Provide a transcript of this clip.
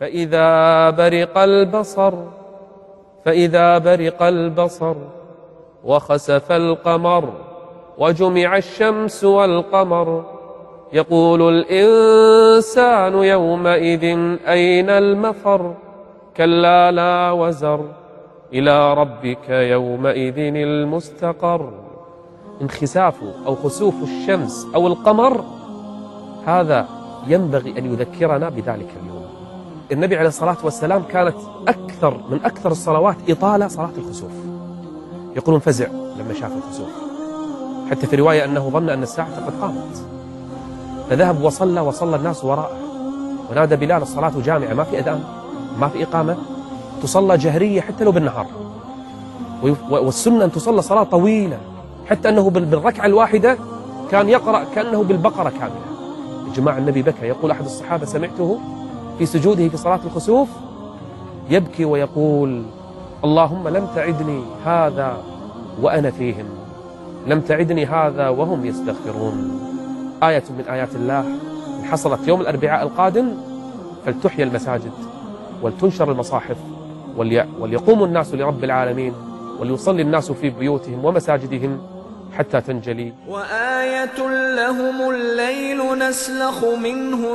فإذا برق البصر فإذا برق البصر وخسف القمر وجمع الشمس والقمر يقول الإنسان يومئذ أين المفر؟ كلا لا وزر إلى ربك يومئذ المستقر. انخساف أو خسوف الشمس أو القمر هذا ينبغي أن يذكرنا بذلك اليوم. النبي عليه الصلاة والسلام كانت أكثر من أكثر الصلوات إطالة صلاة الخسوف. يقولون فزع لما شاف الخسوف. حتى في رواية أنه ظن أن الساعة قد قامت. فذهب وصلى وصلى الناس وراءه. ونادى بلال الصلاة جامعة ما في أذان ما في إقامة. تصلى جهرية حتى لو بالنهار. والسنة أن تصلى صلاة طويلة. حتى أنه بالركعة الواحدة كان يقرأ كأنه بالبقرة كاملة. جماعة النبي بكى. يقول أحد الصحابة سمعته؟ في سجوده في صلاة الخسوف يبكي ويقول اللهم لم تعدني هذا وأنا فيهم لم تعدني هذا وهم يستغفرون. آية من آيات الله حصلت يوم الأربعاء القادم فلتحيى المساجد ولتنشر المصاحف وليقوم الناس لرب العالمين وليصلي الناس في بيوتهم ومساجدهم حتى تنجلي. وآية لهم الليل نسلخ منه